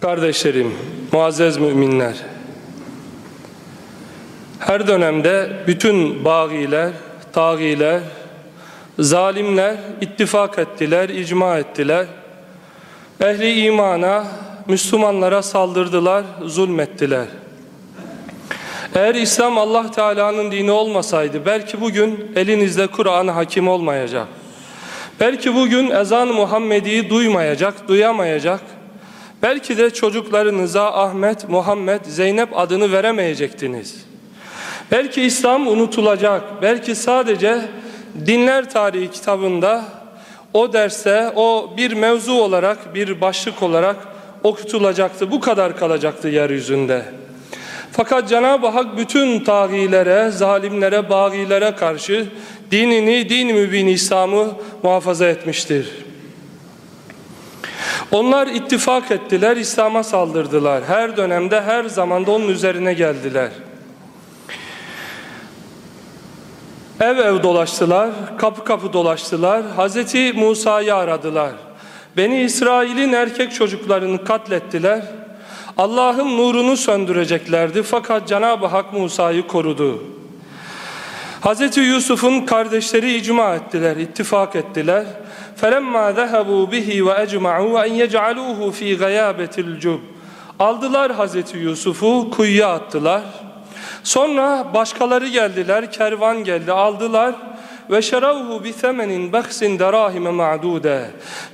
Kardeşlerim, muazzez müminler, her dönemde bütün bağiler, tağiler, zalimler ittifak ettiler, icma ettiler. Ehli imana, Müslümanlara saldırdılar, zulmettiler. Eğer İslam Allah Teala'nın dini olmasaydı belki bugün elinizde Kur'an hakim olmayacak. Belki bugün ezan Muhammedi'yi duymayacak, duyamayacak. Belki de çocuklarınıza Ahmet, Muhammed, Zeynep adını veremeyecektiniz. Belki İslam unutulacak. Belki sadece dinler tarihi kitabında o derste o bir mevzu olarak, bir başlık olarak okutulacaktı. Bu kadar kalacaktı yeryüzünde. Fakat Cenab-ı Hak bütün tağilere, zalimlere, bağilere karşı dinini, din mübin İslam'ı muhafaza etmiştir. Onlar ittifak ettiler, İslam'a saldırdılar. Her dönemde, her zamanda onun üzerine geldiler. Ev ev dolaştılar, kapı kapı dolaştılar. Hazreti Musa'yı aradılar. Beni İsrail'in erkek çocuklarını katlettiler. Allah'ın nurunu söndüreceklerdi fakat Cenab-ı Hak Musa'yı korudu. Hz. Yusuf'un kardeşleri icma ettiler, ittifak ettiler. فَلَمَّا ذَهَبُوا بِهِ وَاَجْمَعُوا اَنْ يَجْعَلُوهُ ف۪ي غَيَابَةِ الْجُبْ Aldılar Hz. Yusuf'u, kuyuya attılar. Sonra başkaları geldiler, kervan geldi, aldılar ve şeravhu bi themenin baksin derahime ma'dude.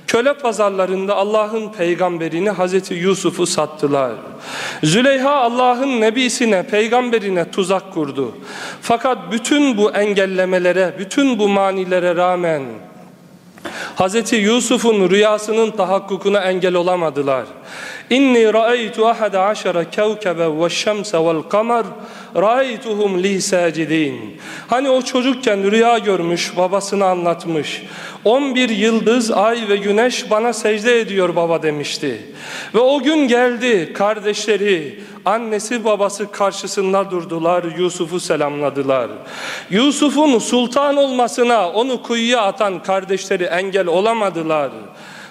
Köle pazarlarında Allah'ın peygamberini Hazreti Yusuf'u sattılar. Züleyha Allah'ın nebisine, peygamberine tuzak kurdu. Fakat bütün bu engellemelere, bütün bu manilere rağmen Hz. Yusuf'un rüyasının tahakkukuna engel olamadılar. İnni ra'aytu ahada aşara kevkebe ve şemse vel kamer ra'aytuhum li sacidin. Hani o çocukken rüya görmüş, babasını anlatmış. 11 yıldız, ay ve güneş bana secde ediyor baba demişti. Ve o gün geldi kardeşleri, annesi babası karşısında durdular, Yusuf'u selamladılar. Yusuf'un sultan olmasına onu kuyuya atan kardeşleri engel olamadılar.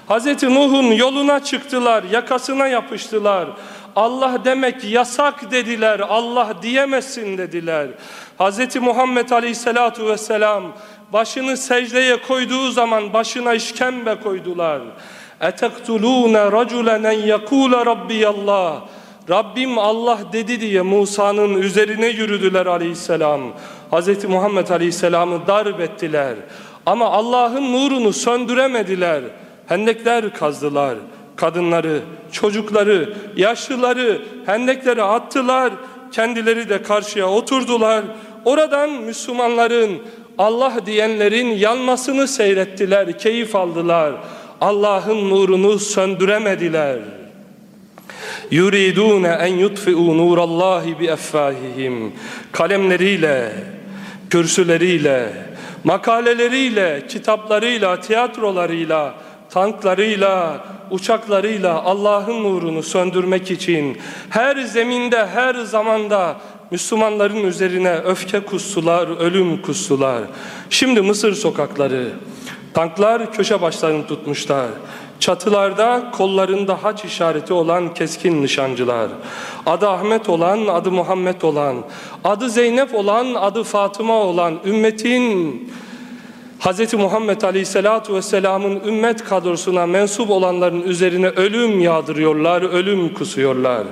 Hz. Nuh'un yoluna çıktılar, yakasına yapıştılar. Allah demek yasak dediler, Allah diyemezsin dediler. Hz. Muhammed Aleyhisselatu Vesselam başını secdeye koyduğu zaman başına işkembe koydular. اَتَقْتُلُونَ رَجُلًا يَقُولَ رَبِّيَ اللّٰهِ Rabbim Allah dedi diye Musa'nın üzerine yürüdüler aleyhisselam. Hz. Muhammed aleyhisselamı darp ettiler. Ama Allah'ın nurunu söndüremediler. Hendekler kazdılar. Kadınları, çocukları, yaşlıları hendeklere attılar. Kendileri de karşıya oturdular. Oradan Müslümanların, Allah diyenlerin yanmasını seyrettiler, keyif aldılar. Allah'ın nurunu söndüremediler. Yuridune en yutfi'u nurallahi bi effahihim. Kalemleriyle, kürsüleriyle, makaleleriyle, kitaplarıyla, tiyatrolarıyla, tanklarıyla, uçaklarıyla Allah'ın nurunu söndürmek için her zeminde, her zamanda Müslümanların üzerine öfke kustular, ölüm kustular. Şimdi Mısır sokakları, tanklar köşe başlarını tutmuşlar. Çatılarda kollarında haç işareti olan keskin nişancılar. Adı Ahmet olan, adı Muhammed olan, adı Zeynep olan, adı Fatıma olan ümmetin Hz. Muhammed Aleyhisselatü Vesselam'ın ümmet kadrosuna mensup olanların üzerine ölüm yağdırıyorlar, ölüm kusuyorlar.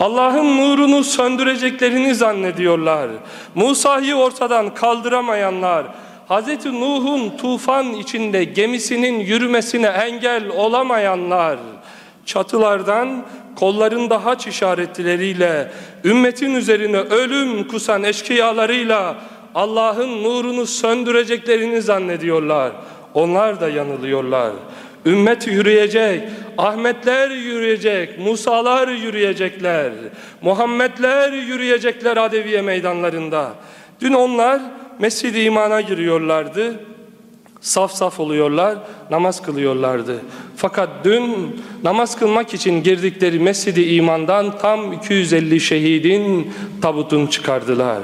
Allah'ın nurunu söndüreceklerini zannediyorlar. Musa'yı ortadan kaldıramayanlar, Hz. Nuh'un tufan içinde gemisinin yürümesine engel olamayanlar, çatılardan kollarında haç işaretleriyle, ümmetin üzerine ölüm kusan eşkıyalarıyla Allah'ın nurunu söndüreceklerini zannediyorlar. Onlar da yanılıyorlar. Ümmet yürüyecek, Ahmetler yürüyecek, Musalar yürüyecekler, Muhammedler yürüyecekler Adeviye meydanlarında. Dün onlar Mescid-i İman'a giriyorlardı. Saf saf oluyorlar, namaz kılıyorlardı. Fakat dün namaz kılmak için girdikleri Mescid-i İman'dan tam 250 şehidin tabutunu çıkardılar.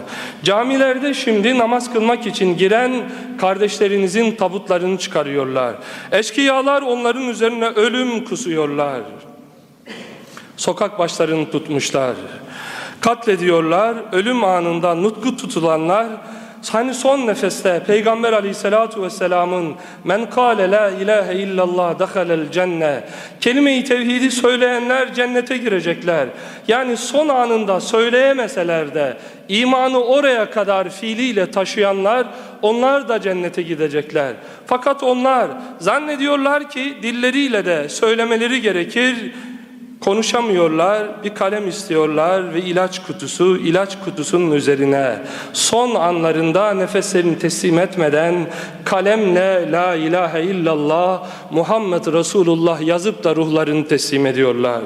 Camilerde şimdi namaz kılmak için giren kardeşlerinizin tabutlarını çıkarıyorlar. Eşkıyalar onların üzerine ölüm kusuyorlar. Sokak başlarını tutmuşlar. Katlediyorlar. Ölüm anında nutku tutulanlar Hani son nefeste Peygamber aleyhissalatu vesselamın men kâle la ilahe illallah dehalel cenne kelime-i tevhidi söyleyenler cennete girecekler. Yani son anında söyleyemeseler de imanı oraya kadar fiiliyle taşıyanlar onlar da cennete gidecekler. Fakat onlar zannediyorlar ki dilleriyle de söylemeleri gerekir Konuşamıyorlar, bir kalem istiyorlar ve ilaç kutusu, ilaç kutusunun üzerine son anlarında nefeslerini teslim etmeden kalemle La ilahe illallah Muhammed Resulullah yazıp da ruhlarını teslim ediyorlar.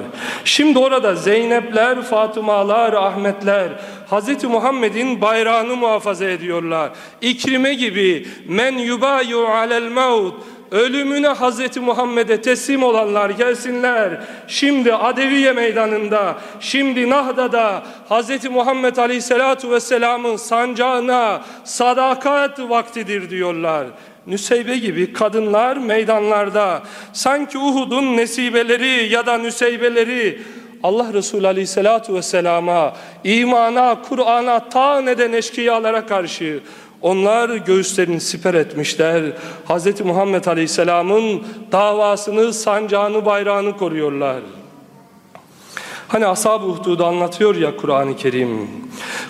Şimdi orada Zeynepler, Fatımalar, Ahmetler Hz. Muhammed'in bayrağını muhafaza ediyorlar. İkrime gibi men yubayu alel mevt ölümüne Hazreti Muhammed'e teslim olanlar gelsinler. Şimdi Adeviye meydanında, şimdi Nahda'da Hazreti Muhammed Aleyhisselatu Vesselam'ın sancağına sadakat vaktidir diyorlar. Nüseybe gibi kadınlar meydanlarda sanki Uhud'un nesibeleri ya da nüseybeleri Allah Resulü Aleyhisselatü Vesselam'a, imana, Kur'an'a, ta neden eşkıyalara karşı onlar göğüslerini siper etmişler. Hz. Muhammed Aleyhisselam'ın davasını, sancağını, bayrağını koruyorlar. Hani ashab-ı uhdudu anlatıyor ya Kur'an-ı Kerim.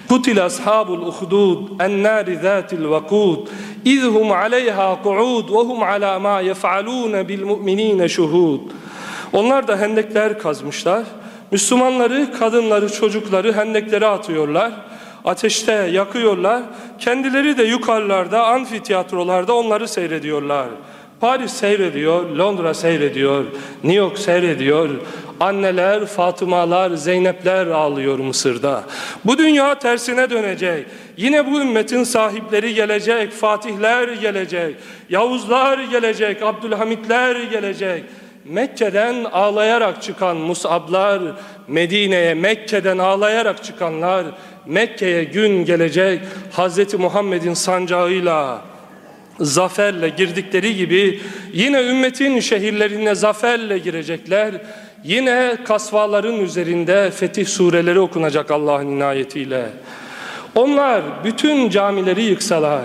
Kutil ashabul uhdud ennâri zâtil vakûd izhum aleyha ku'ud ve hum alâ mâ yef'alûne bil mu'minîne şuhud. Onlar da hendekler kazmışlar. Müslümanları, kadınları, çocukları hendeklere atıyorlar ateşte yakıyorlar. Kendileri de yukarılarda, amfiteyatrolarda onları seyrediyorlar. Paris seyrediyor, Londra seyrediyor, New York seyrediyor. Anneler, Fatımalar, Zeynepler ağlıyor Mısır'da. Bu dünya tersine dönecek. Yine bu ümmetin sahipleri gelecek, Fatihler gelecek, Yavuzlar gelecek, Abdülhamitler gelecek. Mekke'den ağlayarak çıkan Musablar, Medine'ye Mekke'den ağlayarak çıkanlar, Mekke'ye gün gelecek Hz. Muhammed'in sancağıyla zaferle girdikleri gibi yine ümmetin şehirlerine zaferle girecekler. Yine kasvaların üzerinde fetih sureleri okunacak Allah'ın inayetiyle. Onlar bütün camileri yıksalar,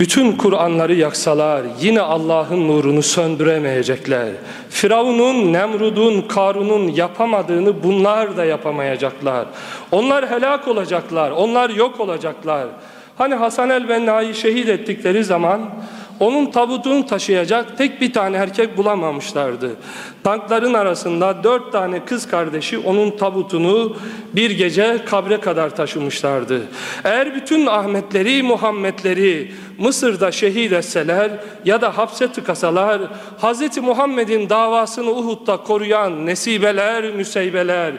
bütün Kur'anları yaksalar yine Allah'ın nurunu söndüremeyecekler. Firavun'un, Nemrud'un, Karun'un yapamadığını bunlar da yapamayacaklar. Onlar helak olacaklar, onlar yok olacaklar. Hani Hasan el-Benna'yı şehit ettikleri zaman onun tabutunu taşıyacak tek bir tane erkek bulamamışlardı. Tankların arasında dört tane kız kardeşi onun tabutunu bir gece kabre kadar taşımışlardı. Eğer bütün Ahmetleri, Muhammedleri Mısır'da şehit etseler ya da hapse tıkasalar, Hz. Muhammed'in davasını Uhud'da koruyan nesibeler, müseybeler,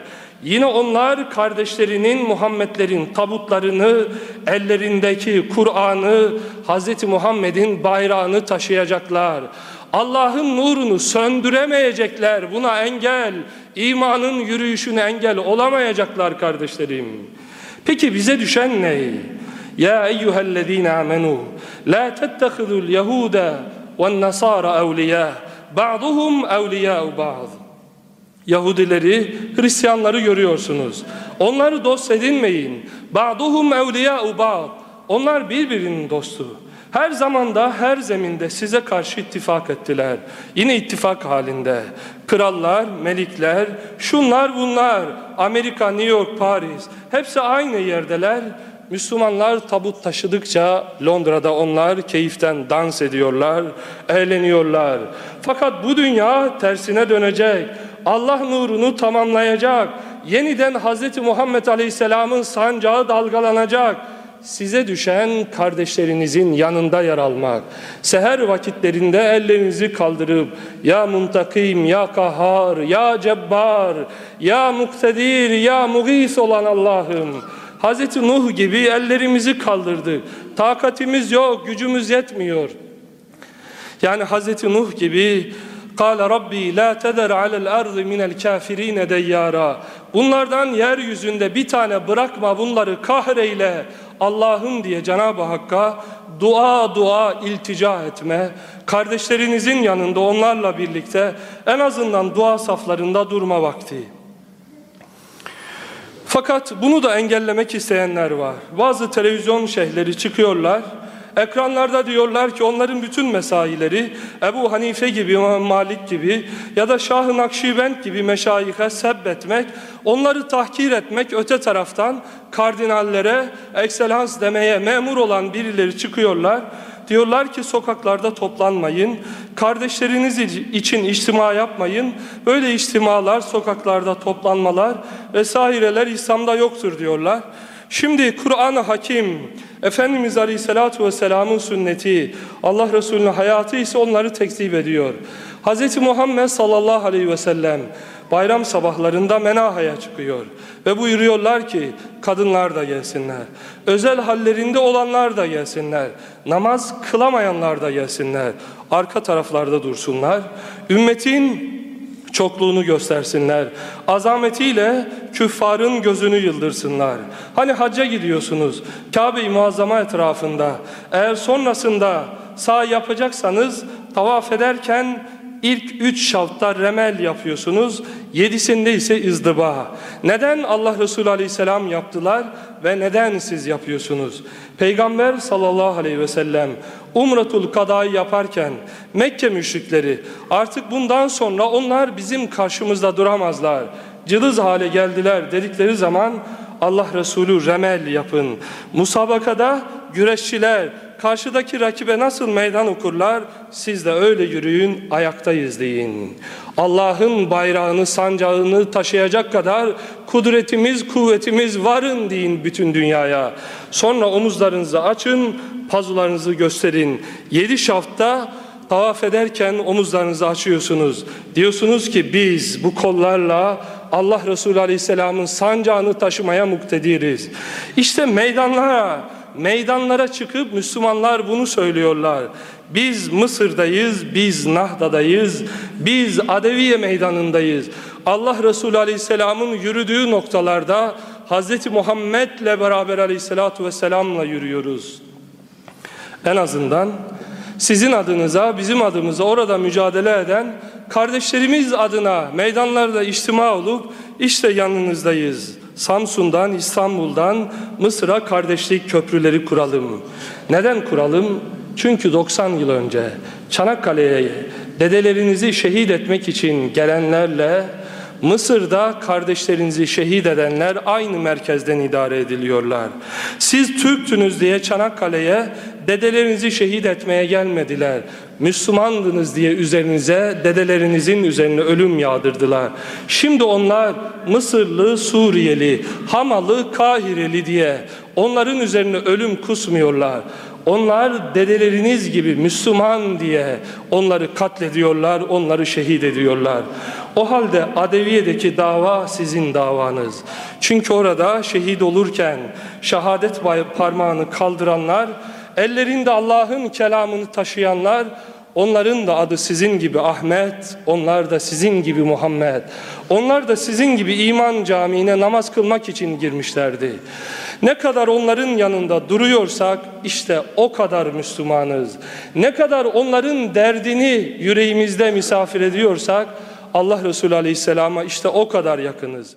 Yine onlar kardeşlerinin Muhammedlerin tabutlarını, ellerindeki Kur'an'ı, Hz. Muhammed'in bayrağını taşıyacaklar. Allah'ın nurunu söndüremeyecekler. Buna engel, imanın yürüyüşüne engel olamayacaklar kardeşlerim. Peki bize düşen ne? Ya eyyühellezine amenu la tettehidul yehuda ve nasara evliya ba'duhum evliya'u ba'd Yahudileri, Hristiyanları görüyorsunuz. Onları dost edinmeyin. Ba'duhum evliya'u ba'd. Onlar birbirinin dostu. Her zamanda, her zeminde size karşı ittifak ettiler. Yine ittifak halinde. Krallar, melikler, şunlar bunlar, Amerika, New York, Paris, hepsi aynı yerdeler. Müslümanlar tabut taşıdıkça Londra'da onlar keyiften dans ediyorlar, eğleniyorlar. Fakat bu dünya tersine dönecek. Allah nurunu tamamlayacak. Yeniden Hz. Muhammed Aleyhisselam'ın sancağı dalgalanacak. Size düşen kardeşlerinizin yanında yer almak. Seher vakitlerinde ellerinizi kaldırıp Ya muntakim, Ya kahhar, Ya cebbar, Ya muktedir, Ya mugis olan Allah'ım. Hz. Nuh gibi ellerimizi kaldırdık. Takatimiz yok, gücümüz yetmiyor. Yani Hz. Nuh gibi قال Rabbi la teder alel ardı minel kafirine deyyara. Bunlardan yeryüzünde bir tane bırakma bunları kahreyle Allah'ım diye Cenab-ı Hakk'a dua dua iltica etme, kardeşlerinizin yanında onlarla birlikte en azından dua saflarında durma vakti. Fakat bunu da engellemek isteyenler var. Bazı televizyon şeyhleri çıkıyorlar. Ekranlarda diyorlar ki onların bütün mesaileri Ebu Hanife gibi, Malik gibi ya da Şah-ı Nakşibend gibi meşayihe sebbetmek, onları tahkir etmek öte taraftan kardinallere ekselans demeye memur olan birileri çıkıyorlar. Diyorlar ki sokaklarda toplanmayın, kardeşleriniz için içtima yapmayın. Böyle içtimalar, sokaklarda toplanmalar vesaireler İslam'da yoktur diyorlar. Şimdi Kur'an-ı Hakim, Efendimiz Aleyhisselatü Vesselam'ın sünneti, Allah Resulü'nün hayatı ise onları tekzip ediyor. Hz. Muhammed sallallahu aleyhi ve sellem bayram sabahlarında menahaya çıkıyor ve buyuruyorlar ki kadınlar da gelsinler. Özel hallerinde olanlar da gelsinler. Namaz kılamayanlar da gelsinler. Arka taraflarda dursunlar. Ümmetin çokluğunu göstersinler. Azametiyle küffarın gözünü yıldırsınlar. Hani hacca gidiyorsunuz Kabe-i Muazzama etrafında. Eğer sonrasında sağ yapacaksanız tavaf ederken İlk üç şavtta remel yapıyorsunuz. Yedisinde ise izdiba. Neden Allah Resulü Aleyhisselam yaptılar ve neden siz yapıyorsunuz? Peygamber sallallahu aleyhi ve sellem Umratul Kada'yı yaparken Mekke müşrikleri artık bundan sonra onlar bizim karşımızda duramazlar. Cılız hale geldiler dedikleri zaman Allah Resulü remel yapın. Musabakada güreşçiler karşıdaki rakibe nasıl meydan okurlar siz de öyle yürüyün ayaktayız deyin. Allah'ın bayrağını sancağını taşıyacak kadar kudretimiz kuvvetimiz varın deyin bütün dünyaya. Sonra omuzlarınızı açın pazularınızı gösterin. Yedi şafta tavaf ederken omuzlarınızı açıyorsunuz. Diyorsunuz ki biz bu kollarla Allah Resulü Aleyhisselam'ın sancağını taşımaya muktediriz. İşte meydanlara, meydanlara çıkıp Müslümanlar bunu söylüyorlar. Biz Mısır'dayız, biz Nahda'dayız, biz Adeviye meydanındayız. Allah Resulü Aleyhisselam'ın yürüdüğü noktalarda Hz. Muhammed'le beraber Aleyhisselatü Vesselam'la yürüyoruz. En azından sizin adınıza, bizim adımıza orada mücadele eden kardeşlerimiz adına meydanlarda içtima olup işte yanınızdayız. Samsun'dan, İstanbul'dan Mısır'a kardeşlik köprüleri kuralım. Neden kuralım? Çünkü 90 yıl önce Çanakkale'ye dedelerinizi şehit etmek için gelenlerle Mısır'da kardeşlerinizi şehit edenler aynı merkezden idare ediliyorlar. Siz Türktünüz diye Çanakkale'ye dedelerinizi şehit etmeye gelmediler. Müslümandınız diye üzerinize dedelerinizin üzerine ölüm yağdırdılar. Şimdi onlar Mısırlı, Suriyeli, Hamalı, Kahireli diye onların üzerine ölüm kusmuyorlar. Onlar dedeleriniz gibi Müslüman diye onları katlediyorlar, onları şehit ediyorlar. O halde Adeviye'deki dava sizin davanız. Çünkü orada şehit olurken şehadet parmağını kaldıranlar, ellerinde Allah'ın kelamını taşıyanlar, Onların da adı sizin gibi Ahmet, onlar da sizin gibi Muhammed. Onlar da sizin gibi iman camiine namaz kılmak için girmişlerdi. Ne kadar onların yanında duruyorsak işte o kadar Müslümanız. Ne kadar onların derdini yüreğimizde misafir ediyorsak Allah Resulü Aleyhisselam'a işte o kadar yakınız.